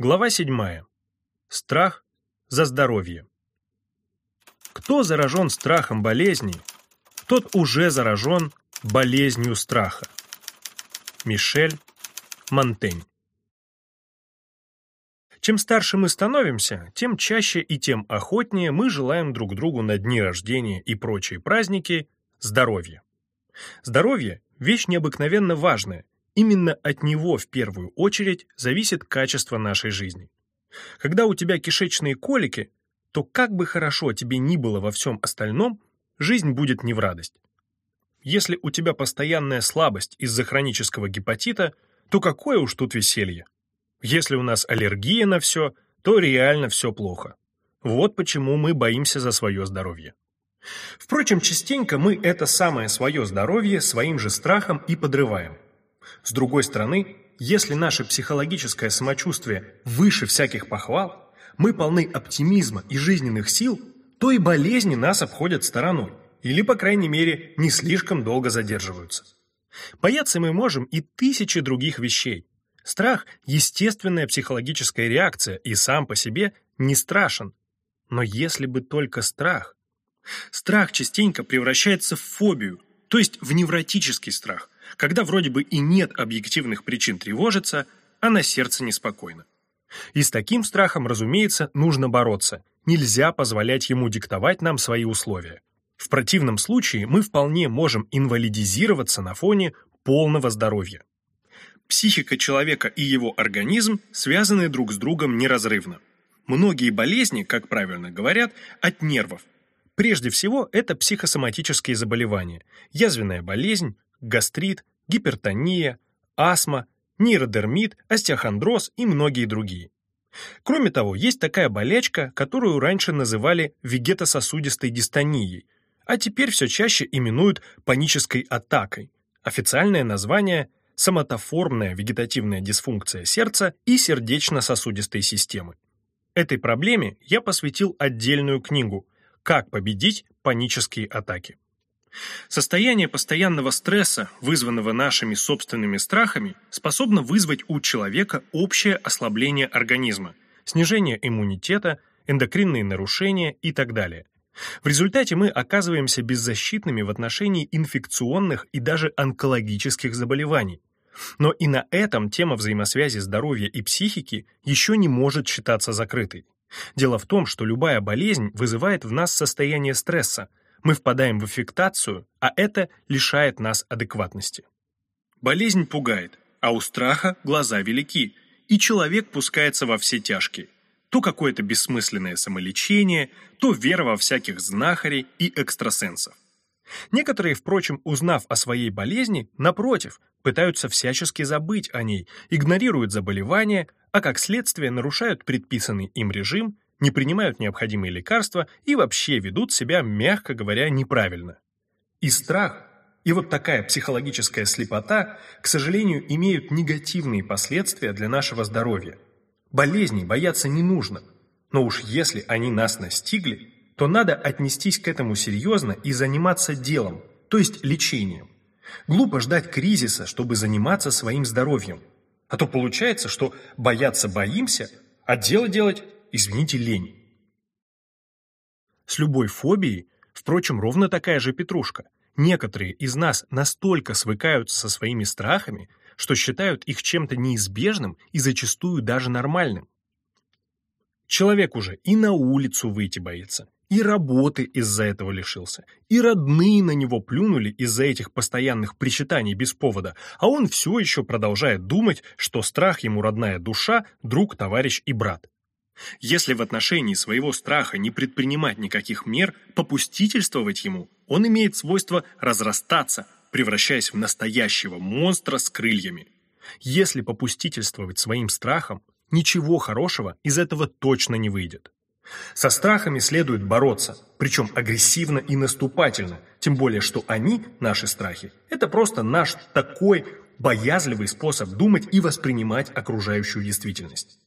Глава 7. Страх за здоровье. Кто заражен страхом болезни, тот уже заражен болезнью страха. Мишель Монтень. Чем старше мы становимся, тем чаще и тем охотнее мы желаем друг другу на дни рождения и прочие праздники здоровья. Здоровье – вещь необыкновенно важная, Именно от него в первую очередь зависит качество нашей жизни. Когда у тебя кишечные колики, то как бы хорошо тебе ни было во всем остальном, жизнь будет не в радость. Если у тебя постоянная слабость из-за хронического гепатита, то какое уж тут веселье. Если у нас аллергия на все, то реально все плохо. Вот почему мы боимся за свое здоровье. Впрочем, частенько мы это самое свое здоровье своим же страхом и подрываем. С другой стороны, если наше психологическое самочувствие выше всяких похвал, мы полны оптимизма и жизненных сил, то и болезни нас обходят стороной, или, по крайней мере, не слишком долго задерживаются. Бояться мы можем и тысячи других вещей. Страх – естественная психологическая реакция и сам по себе не страшен. Но если бы только страх. Страх частенько превращается в фобию, то есть в невротический страх – когда вроде бы и нет объективных причин тревожиться, а на сердце неспокойно. И с таким страхом, разумеется, нужно бороться. Нельзя позволять ему диктовать нам свои условия. В противном случае мы вполне можем инвалидизироваться на фоне полного здоровья. Психика человека и его организм связаны друг с другом неразрывно. Многие болезни, как правильно говорят, от нервов. Прежде всего, это психосоматические заболевания, язвенная болезнь, гастрит, гипертония, астма, нейродермит, остеохондроз и многие другие. Кроме того, есть такая болячка, которую раньше называли вегетососудистой дистонией, а теперь все чаще именуют панической атакой. Официальное название – соматоформная вегетативная дисфункция сердца и сердечно-сосудистой системы. Этой проблеме я посвятил отдельную книгу «Как победить панические атаки». Состояние постоянного стресса, вызванного нашими собственными страхами, способно вызвать у человека общее ослабление организма, снижение иммунитета, эндокринные нарушения и так далее. В результате мы оказываемся беззащитными в отношении инфекционных и даже онкологических заболеваний. Но и на этом тема взаимосвязи здоровья и психики еще не может считаться закрытой. Дело в том, что любая болезнь вызывает в нас состояние стресса, мы впадаем в аффектацию, а это лишает нас адекватности. Болезнь пугает, а у страха глаза велики, и человек пускается во все тяжкие. То какое-то бессмысленное самолечение, то вера во всяких знахарей и экстрасенсов. Некоторые, впрочем, узнав о своей болезни, напротив, пытаются всячески забыть о ней, игнорируют заболевание, а как следствие нарушают предписанный им режим не принимают необходимые лекарства и вообще ведут себя, мягко говоря, неправильно. И страх, и вот такая психологическая слепота, к сожалению, имеют негативные последствия для нашего здоровья. Болезней бояться не нужно, но уж если они нас настигли, то надо отнестись к этому серьезно и заниматься делом, то есть лечением. Глупо ждать кризиса, чтобы заниматься своим здоровьем. А то получается, что бояться боимся, а дело делать извините, лень. С любой фобией, впрочем, ровно такая же петрушка. Некоторые из нас настолько свыкаются со своими страхами, что считают их чем-то неизбежным и зачастую даже нормальным. Человек уже и на улицу выйти боится, и работы из-за этого лишился, и родные на него плюнули из-за этих постоянных причитаний без повода, а он все еще продолжает думать, что страх ему родная душа, друг, товарищ и брат. Если в отношении своего страха не предпринимать никаких мер, попустительствовать ему, он имеет свойство разрастаться, превращаясь в настоящего монстра с крыльями. Если попустительствовать своим страхам, ничего хорошего из этого точно не выйдет. Со страхами следует бороться, причем агрессивно и наступательно, тем более что они, наши страхи, это просто наш такой боязливый способ думать и воспринимать окружающую действительность.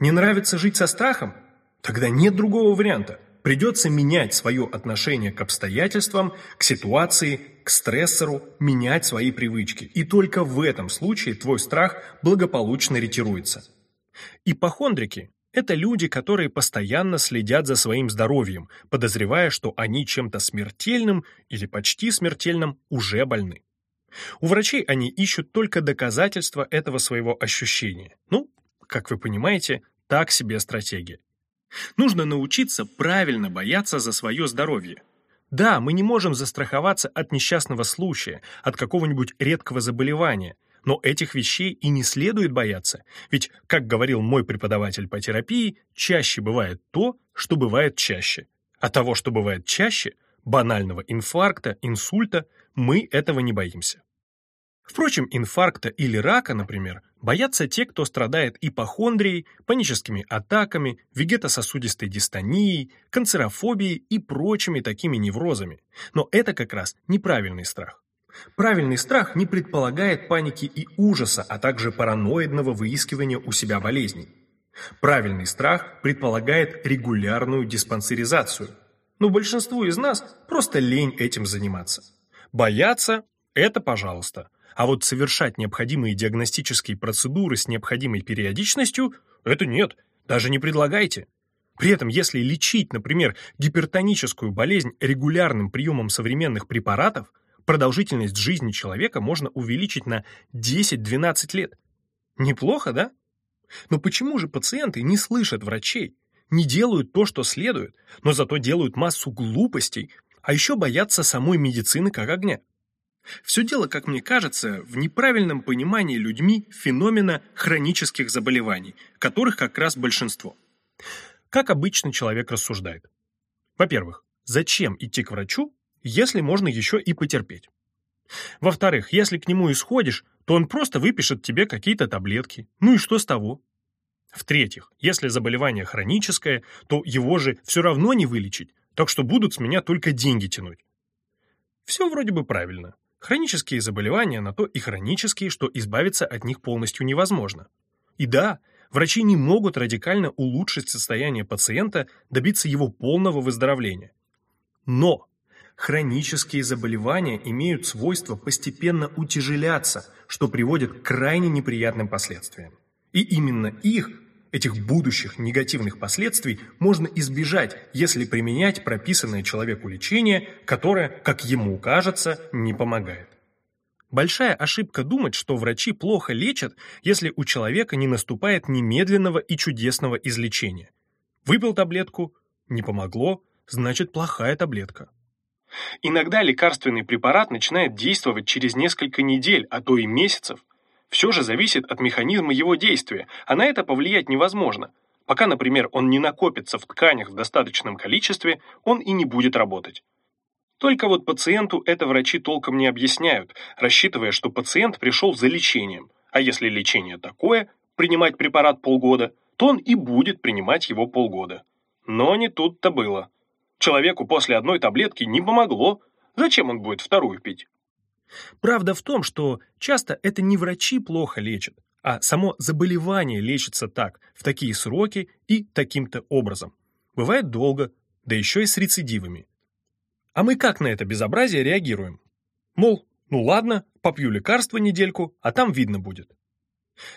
Не нравится жить со страхом? Тогда нет другого варианта. Придется менять свое отношение к обстоятельствам, к ситуации, к стрессору, менять свои привычки. И только в этом случае твой страх благополучно ретируется. Ипохондрики – это люди, которые постоянно следят за своим здоровьем, подозревая, что они чем-то смертельным или почти смертельным уже больны. У врачей они ищут только доказательства этого своего ощущения. Ну, как вы понимаете, так себе стратегия. Нужно научиться правильно бояться за свое здоровье. Да, мы не можем застраховаться от несчастного случая, от какого-нибудь редкого заболевания, но этих вещей и не следует бояться, ведь, как говорил мой преподаватель по терапии, чаще бывает то, что бывает чаще. А того, что бывает чаще, банального инфаркта, инсульта, мы этого не боимся. Впрочем, инфаркта или рака, например, боятся те, кто страдает ипохондрией, паническими атаками, вегетососудистой дистонией, канцерофобией и прочими такими неврозами. Но это как раз неправильный страх. Правильный страх не предполагает паники и ужаса, а также параноидного выискивания у себя болезней. Правильный страх предполагает регулярную диспансеризацию. Но большинству из нас просто лень этим заниматься. Бояться – это пожалуйста – а вот совершать необходимые диагностические процедуры с необходимой периодичностью – это нет, даже не предлагайте. При этом, если лечить, например, гипертоническую болезнь регулярным приемом современных препаратов, продолжительность жизни человека можно увеличить на 10-12 лет. Неплохо, да? Но почему же пациенты не слышат врачей, не делают то, что следует, но зато делают массу глупостей, а еще боятся самой медицины как огня? Все дело, как мне кажется, в неправильном понимании людьми феномена хронических заболеваний, которых как раз большинство. Как обычно человек рассуждает? Во-первых, зачем идти к врачу, если можно еще и потерпеть? Во-вторых, если к нему исходишь, то он просто выпишет тебе какие-то таблетки. Ну и что с того? В-третьих, если заболевание хроническое, то его же все равно не вылечить, так что будут с меня только деньги тянуть. Все вроде бы правильно. Хронические заболевания на то и хронические, что избавиться от них полностью невозможно. И да, врачи не могут радикально улучшить состояние пациента, добиться его полного выздоровления. Но хронические заболевания имеют свойство постепенно утяжеляться, что приводит к крайне неприятным последствиям. И именно их Этих будущих негативных последствий можно избежать, если применять прописанное человеку лечение, которое, как ему кажется, не помогает. Большая ошибка думать, что врачи плохо лечат, если у человека не наступает немедленного и чудесного излечения. Выпил таблетку, не помогло, значит плохая таблетка. Иногда лекарственный препарат начинает действовать через несколько недель, а то и месяцев, все же зависит от механизма его действия, а на это повлиять невозможно. Пока, например, он не накопится в тканях в достаточном количестве, он и не будет работать. Только вот пациенту это врачи толком не объясняют, рассчитывая, что пациент пришел за лечением. А если лечение такое, принимать препарат полгода, то он и будет принимать его полгода. Но не тут-то было. Человеку после одной таблетки не помогло. Зачем он будет вторую пить? Правда в том, что часто это не врачи плохо лечат, а само заболевание лечится так, в такие сроки и таким-то образом. Бывает долго, да еще и с рецидивами. А мы как на это безобразие реагируем? Мол, ну ладно, попью лекарство недельку, а там видно будет.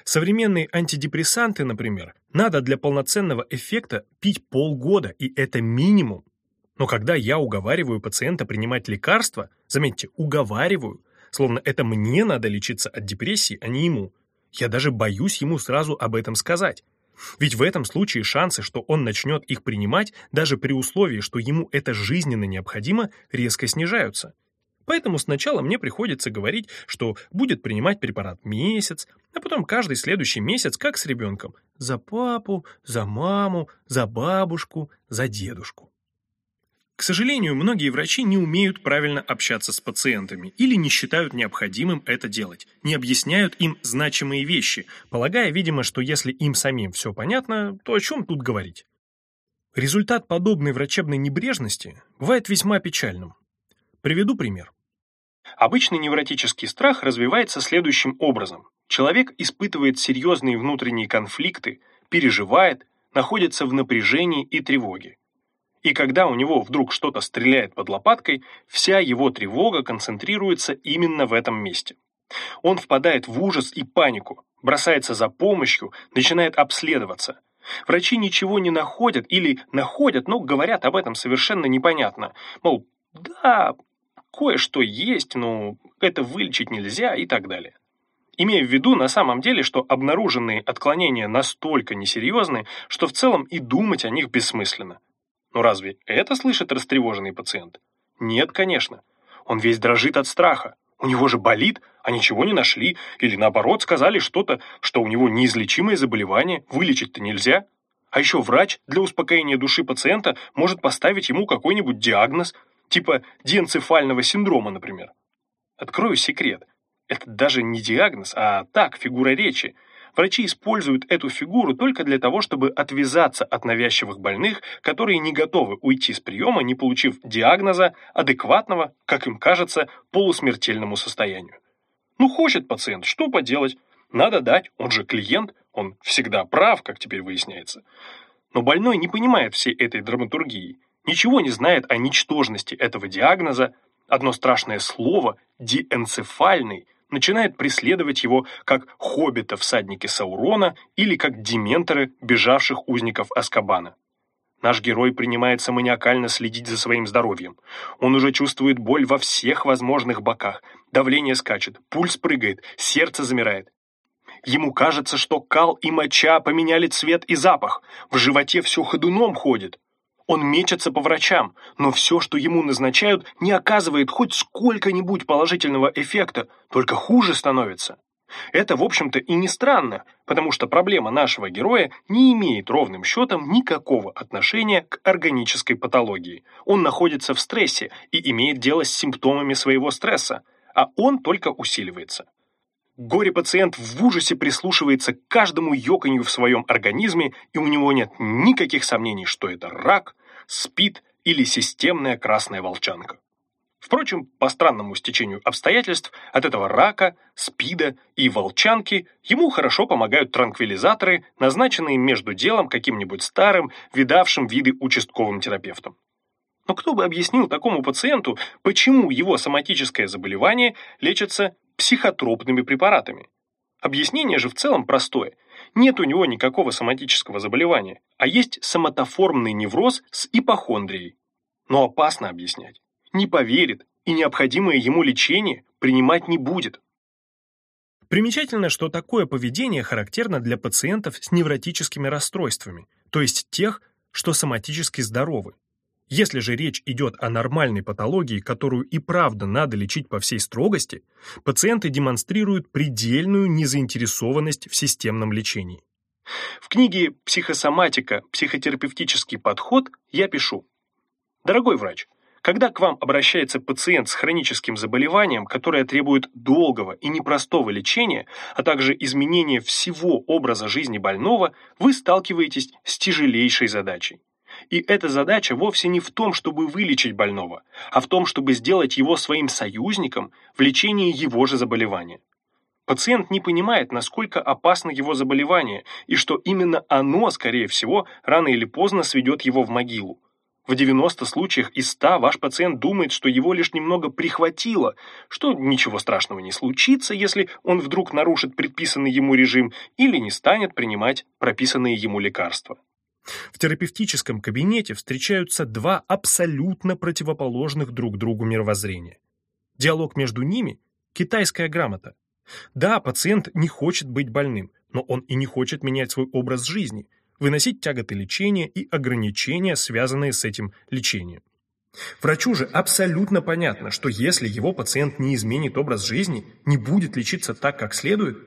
Современные антидепрессанты, например, надо для полноценного эффекта пить полгода, и это минимум. Но когда я уговариваю пациента принимать лекарства, заметьте, уговариваю, словно это мне надо лечиться от депрессии, а не ему, я даже боюсь ему сразу об этом сказать. Ведь в этом случае шансы, что он начнет их принимать, даже при условии, что ему это жизненно необходимо, резко снижаются. Поэтому сначала мне приходится говорить, что будет принимать препарат месяц, а потом каждый следующий месяц, как с ребенком, за папу, за маму, за бабушку, за дедушку. К сожалению, многие врачи не умеют правильно общаться с пациентами или не считают необходимым это делать, не объясняют им значимые вещи, полагая, видимо, что если им самим все понятно, то о чем тут говорить. Результат подобной врачебной небрежности бывает весьма печальным. Приведу пример. Обычный невротический страх развивается следующим образом. Человек испытывает серьезные внутренние конфликты, переживает, находится в напряжении и тревоге. И когда у него вдруг что-то стреляет под лопаткой, вся его тревога концентрируется именно в этом месте. Он впадает в ужас и панику, бросается за помощью, начинает обследоваться. Врачи ничего не находят или находят, но говорят об этом совершенно непонятно. Мол, да, кое-что есть, но это вылечить нельзя и так далее. Имея в виду на самом деле, что обнаруженные отклонения настолько несерьезны, что в целом и думать о них бессмысленно. Но разве это слышит растревоженный пациент? Нет, конечно. Он весь дрожит от страха. У него же болит, а ничего не нашли, или наоборот сказали что-то, что у него неизлечимое заболевание, вылечить-то нельзя. А еще врач для успокоения души пациента может поставить ему какой-нибудь диагноз, типа диэнцефального синдрома, например. Открою секрет. Это даже не диагноз, а так, фигура речи – Врачи используют эту фигуру только для того, чтобы отвязаться от навязчивых больных, которые не готовы уйти с приема, не получив диагноза, адекватного, как им кажется, полусмертельному состоянию. Ну, хочет пациент, что поделать? Надо дать, он же клиент, он всегда прав, как теперь выясняется. Но больной не понимает всей этой драматургии, ничего не знает о ничтожности этого диагноза, одно страшное слово «диэнцефальный» начинает преследовать его как хоббита всадники Саурона или как дементоры бежавших узников Аскабана. Наш герой принимается маниакально следить за своим здоровьем. Он уже чувствует боль во всех возможных боках. Давление скачет, пульс прыгает, сердце замирает. Ему кажется, что кал и моча поменяли цвет и запах. В животе все ходуном ходит. Он мечется по врачам, но все, что ему назначают, не оказывает хоть сколько-нибудь положительного эффекта, только хуже становится. Это, в общем-то, и не странно, потому что проблема нашего героя не имеет ровным счетом никакого отношения к органической патологии. Он находится в стрессе и имеет дело с симптомами своего стресса, а он только усиливается. Горе-пациент в ужасе прислушивается к каждому ёканью в своем организме, и у него нет никаких сомнений, что это рак, СПИД или системная красная волчанка. Впрочем, по странному стечению обстоятельств, от этого рака, СПИДа и волчанки ему хорошо помогают транквилизаторы, назначенные между делом каким-нибудь старым, видавшим виды участковым терапевтом. Но кто бы объяснил такому пациенту, почему его соматическое заболевание лечится психотропными препаратами? Объяснение же в целом простое. Нет у него никакого соматического заболевания, а есть соматоформный невроз с ипохондрией. Но опасно объяснять. Не поверит и необходимое ему лечение принимать не будет. Примечательно, что такое поведение характерно для пациентов с невротическими расстройствами, то есть тех, что соматически здоровы. Если же речь идет о нормальной патологии, которую и правда надо лечить по всей строгости, пациенты демонстрируют предельную незаинтересованность в системном лечении. В книге «Психосоматика. Психотерапевтический подход» я пишу. Дорогой врач, когда к вам обращается пациент с хроническим заболеванием, которое требует долгого и непростого лечения, а также изменения всего образа жизни больного, вы сталкиваетесь с тяжелейшей задачей. И эта задача вовсе не в том, чтобы вылечить больного, а в том, чтобы сделать его своим союзником в лечении его же заболевания. Пациент не понимает, насколько опасно его заболевание, и что именно оно, скорее всего, рано или поздно сведет его в могилу. В 90 случаях из 100 ваш пациент думает, что его лишь немного прихватило, что ничего страшного не случится, если он вдруг нарушит предписанный ему режим или не станет принимать прописанные ему лекарства. В терапевтическом кабинете встречаются два абсолютно противоположных друг другу мировоззрения. Диалог между ними – китайская грамота. Да, пациент не хочет быть больным, но он и не хочет менять свой образ жизни, выносить тяготы лечения и ограничения, связанные с этим лечением. Врачу же абсолютно понятно, что если его пациент не изменит образ жизни, не будет лечиться так, как следует,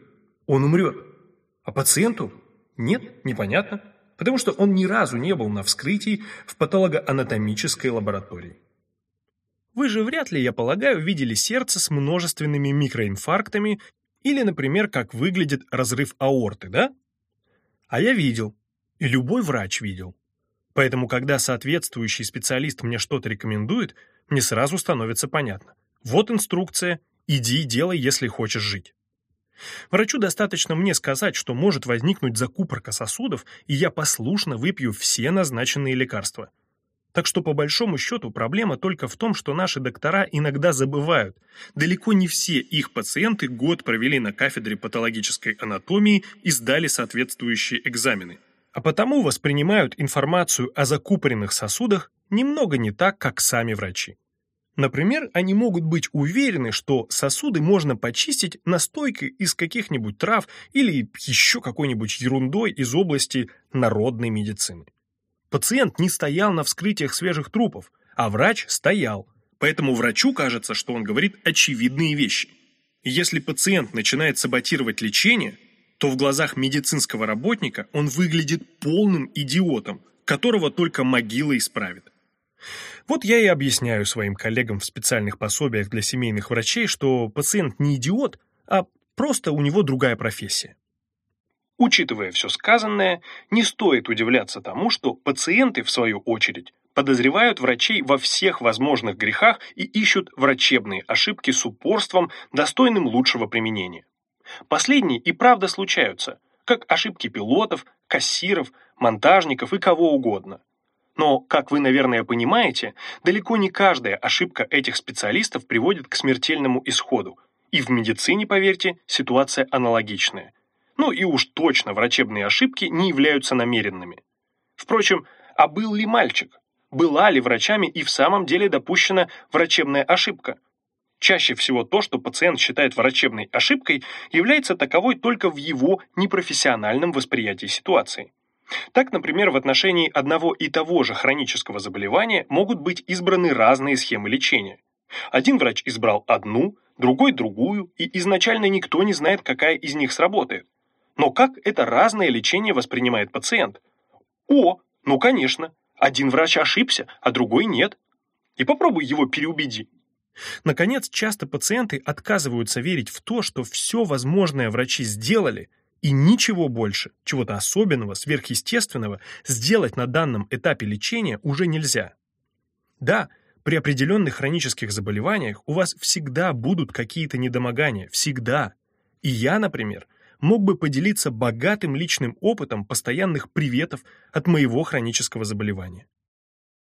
он умрет. А пациенту? Нет, непонятно потому что он ни разу не был на вскрытии в патологоанатомической лаборатории. Вы же вряд ли, я полагаю, видели сердце с множественными микроинфарктами или, например, как выглядит разрыв аорты, да? А я видел. И любой врач видел. Поэтому, когда соответствующий специалист мне что-то рекомендует, мне сразу становится понятно. Вот инструкция, иди и делай, если хочешь жить. Врачу достаточно мне сказать, что может возникнуть закупорка сосудов, и я послушно выпью все назначенные лекарства. Так что по большому счету проблема только в том, что наши доктора иногда забывают. Далеко не все их пациенты год провели на кафедре патологической анатомии и сдали соответствующие экзамены. А потому воспринимают информацию о закупоренных сосудах немного не так, как сами врачи. Например, они могут быть уверены, что сосуды можно почистить настойкой из каких-нибудь трав или еще какой-нибудь ерундой из области народной медицины. Пациент не стоял на вскрытиях свежих трупов, а врач стоял. Поэтому врачу кажется, что он говорит очевидные вещи. Если пациент начинает саботировать лечение, то в глазах медицинского работника он выглядит полным идиотом, которого только могила исправит. Вот я и объясняю своим коллегам в специальных пособиях для семейных врачей, что пациент не идиот, а просто у него другая профессия. Учитывая все сказанное, не стоит удивляться тому, что пациенты, в свою очередь, подозревают врачей во всех возможных грехах и ищут врачебные ошибки с упорством, достойным лучшего применения. Последние и правда случаются, как ошибки пилотов, кассиров, монтажников и кого угодно. Но, как вы, наверное, понимаете, далеко не каждая ошибка этих специалистов приводит к смертельному исходу. И в медицине, поверьте, ситуация аналогичная – ну и уж точно врачебные ошибки не являются намеренными. Впрочем, а был ли мальчик? Была ли врачами и в самом деле допущена врачебная ошибка? Чаще всего то, что пациент считает врачебной ошибкой, является таковой только в его непрофессиональном восприятии ситуации. Так, например, в отношении одного и того же хронического заболевания могут быть избраны разные схемы лечения. Один врач избрал одну, другой другую, и изначально никто не знает, какая из них сработает. Но как это разное лечение воспринимает пациент? О, ну конечно, один врач ошибся, а другой нет. И попробуй его переубеди. Наконец, часто пациенты отказываются верить в то, что все возможное врачи сделали, и ничего больше, чего-то особенного, сверхъестественного, сделать на данном этапе лечения уже нельзя. Да, при определенных хронических заболеваниях у вас всегда будут какие-то недомогания, всегда. И я, например, мог бы поделиться богатым личным опытом постоянных приветов от моего хронического заболевания.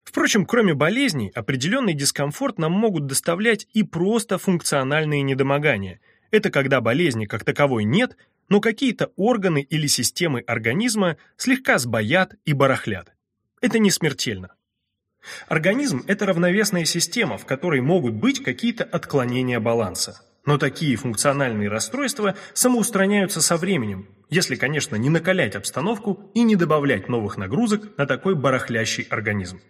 Впрочем, кроме болезней, определенный дискомфорт нам могут доставлять и просто функциональные недомогания. Это когда болезни как таковой нет, но какие-то органы или системы организма слегка сбоят и барахлят. Это не смертельно. Организм – это равновесная система, в которой могут быть какие-то отклонения баланса. Но такие функциональные расстройства самоустраняются со временем, если, конечно, не накалять обстановку и не добавлять новых нагрузок на такой барахлящий организм.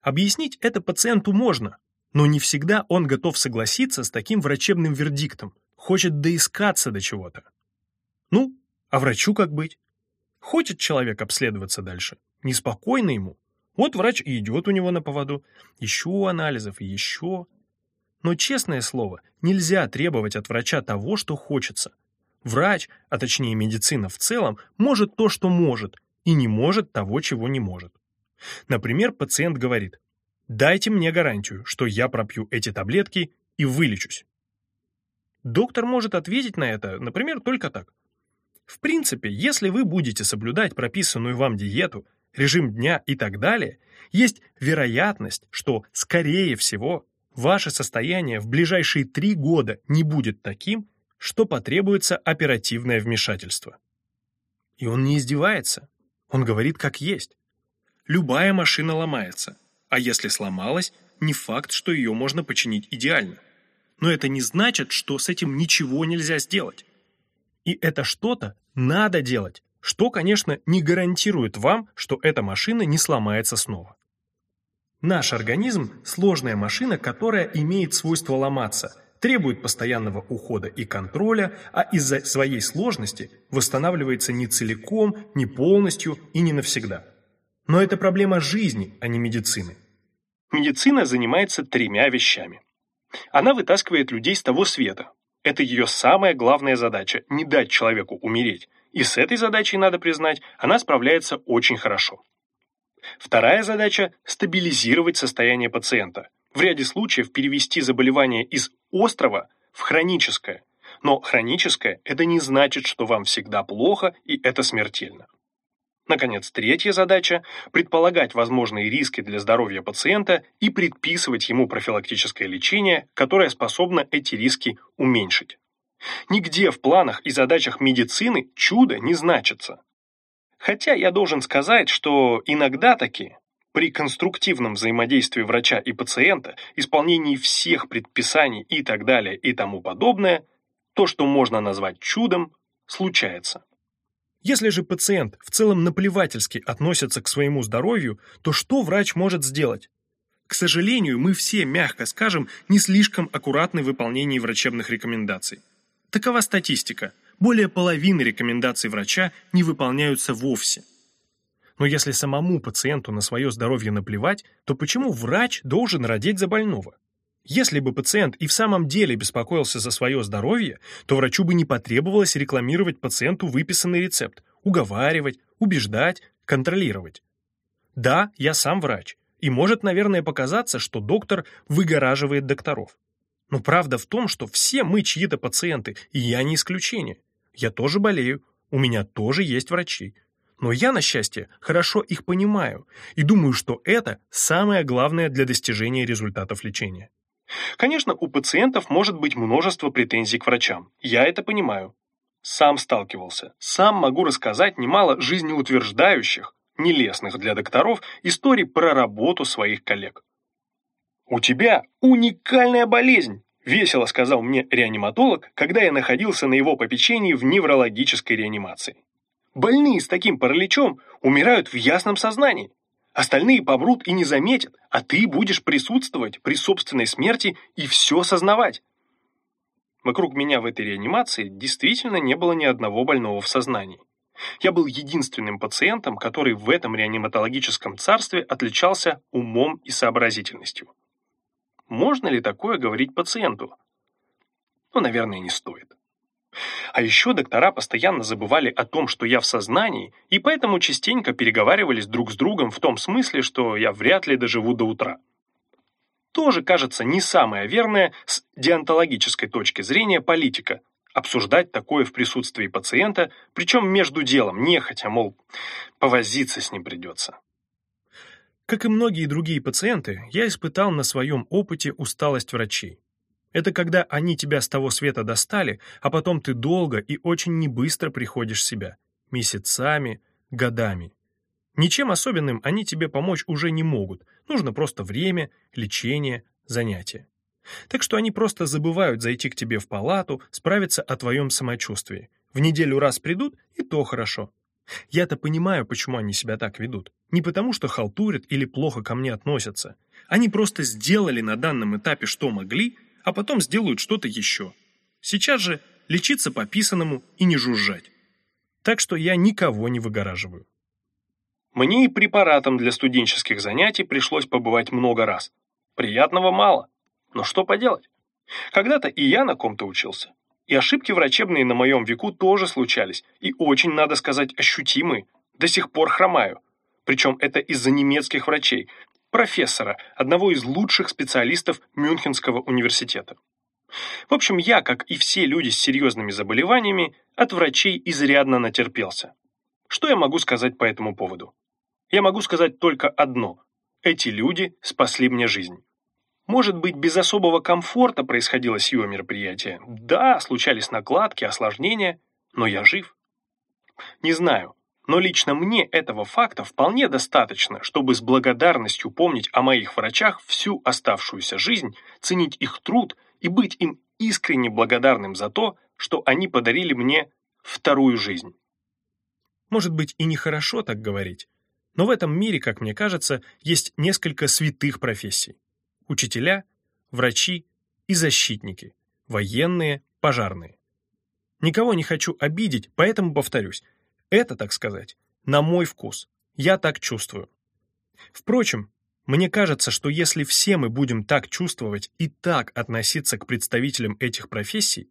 Объяснить это пациенту можно, но не всегда он готов согласиться с таким врачебным вердиктом, хочет доискаться до чего-то. Ну, а врачу как быть? Хочет человек обследоваться дальше, неспокойно ему. Вот врач и идет у него на поводу. Еще анализов, еще. Но, честное слово, нельзя требовать от врача того, что хочется. Врач, а точнее медицина в целом, может то, что может, и не может того, чего не может. Например, пациент говорит, дайте мне гарантию, что я пропью эти таблетки и вылечусь. Доктор может ответить на это, например, только так. В принципе, если вы будете соблюдать прописанную вам диету, режим дня и так далее, есть вероятность, что, скорее всего, ваше состояние в ближайшие три года не будет таким, что потребуется оперативное вмешательство. И он не издевается. Он говорит как есть. Любая машина ломается, а если сломалась, не факт, что ее можно починить идеально. Но это не значит, что с этим ничего нельзя сделать. И это что-то надо делать, что, конечно, не гарантирует вам, что эта машина не сломается снова. Наш организм – сложная машина, которая имеет свойство ломаться, требует постоянного ухода и контроля, а из-за своей сложности восстанавливается не целиком, не полностью и не навсегда. Но это проблема жизни, а не медицины. Медицина занимается тремя вещами. Она вытаскивает людей с того света. Это ее самая главная задача – не дать человеку умереть. И с этой задачей, надо признать, она справляется очень хорошо. Вторая задача – стабилизировать состояние пациента. В ряде случаев перевести заболевание из острого в хроническое. Но хроническое – это не значит, что вам всегда плохо и это смертельно. Наконец, третья задача – предполагать возможные риски для здоровья пациента и предписывать ему профилактическое лечение, которое способно эти риски уменьшить. Нигде в планах и задачах медицины чудо не значится. Хотя я должен сказать, что иногда таки при конструктивном взаимодействии врача и пациента, исполнении всех предписаний и так далее и тому подобное, то, что можно назвать чудом, случается. Если же пациент в целом наплевательски относится к своему здоровью, то что врач может сделать? К сожалению, мы все, мягко скажем, не слишком аккуратны в выполнении врачебных рекомендаций. Такова статистика. Более половины рекомендаций врача не выполняются вовсе. Но если самому пациенту на свое здоровье наплевать, то почему врач должен родить за больного? Если бы пациент и в самом деле беспокоился за свое здоровье, то врачу бы не потребовалось рекламировать пациенту выписанный рецепт, уговаривать, убеждать, контролировать. Да, я сам врач, и может, наверное, показаться, что доктор выгораживает докторов. Но правда в том, что все мы чьи-то пациенты, и я не исключение. Я тоже болею, у меня тоже есть врачи. Но я, на счастье, хорошо их понимаю и думаю, что это самое главное для достижения результатов лечения. Конечно, у пациентов может быть множество претензий к врачам. Я это понимаю. Сам сталкивался. Сам могу рассказать немало жизнеутверждающих, нелестных для докторов, историй про работу своих коллег. «У тебя уникальная болезнь», — весело сказал мне реаниматолог, когда я находился на его попечении в неврологической реанимации. «Больные с таким параличом умирают в ясном сознании. Остальные помрут и не заметят, а ты будешь присутствовать при собственной смерти и все сознавать. Вокруг меня в этой реанимации действительно не было ни одного больного в сознании. Я был единственным пациентом, который в этом реаниматологическом царстве отличался умом и сообразительностью. Можно ли такое говорить пациенту? Ну, наверное, не стоит. А еще доктора постоянно забывали о том, что я в сознании, и поэтому частенько переговаривались друг с другом в том смысле, что я вряд ли доживу до утра. Тоже, кажется, не самое верное с деонтологической точки зрения политика – обсуждать такое в присутствии пациента, причем между делом, нехотя, мол, повозиться с ним придется. Как и многие другие пациенты, я испытал на своем опыте усталость врачей. Это когда они тебя с того света достали, а потом ты долго и очень небыстро приходишь в себя. Месяцами, годами. Ничем особенным они тебе помочь уже не могут. Нужно просто время, лечение, занятия. Так что они просто забывают зайти к тебе в палату, справиться о твоем самочувствии. В неделю раз придут, и то хорошо. Я-то понимаю, почему они себя так ведут. Не потому, что халтурят или плохо ко мне относятся. Они просто сделали на данном этапе, что могли, а потом сделают что-то еще. Сейчас же лечиться по писанному и не жужжать. Так что я никого не выгораживаю. Мне и препаратом для студенческих занятий пришлось побывать много раз. Приятного мало, но что поделать? Когда-то и я на ком-то учился. И ошибки врачебные на моем веку тоже случались, и очень, надо сказать, ощутимые. До сих пор хромаю. Причем это из-за немецких врачей, профессора, одного из лучших специалистов Мюнхенского университета. В общем, я, как и все люди с серьезными заболеваниями, от врачей изрядно натерпелся. Что я могу сказать по этому поводу? Я могу сказать только одно. Эти люди спасли мне жизнь. Может быть, без особого комфорта происходило сие мероприятие. Да, случались накладки, осложнения, но я жив. Не знаю, но лично мне этого факта вполне достаточно, чтобы с благодарностью помнить о моих врачах всю оставшуюся жизнь, ценить их труд и быть им искренне благодарным за то, что они подарили мне вторую жизнь. Может быть и нехорошо так говорить, но в этом мире, как мне кажется, есть несколько святых профессий. Учителя, врачи и защитники, военные, пожарные. Никого не хочу обидеть, поэтому повторюсь, это, так сказать, на мой вкус. Я так чувствую. Впрочем, мне кажется, что если все мы будем так чувствовать и так относиться к представителям этих профессий,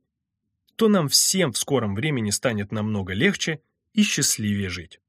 то нам всем в скором времени станет намного легче и счастливее жить.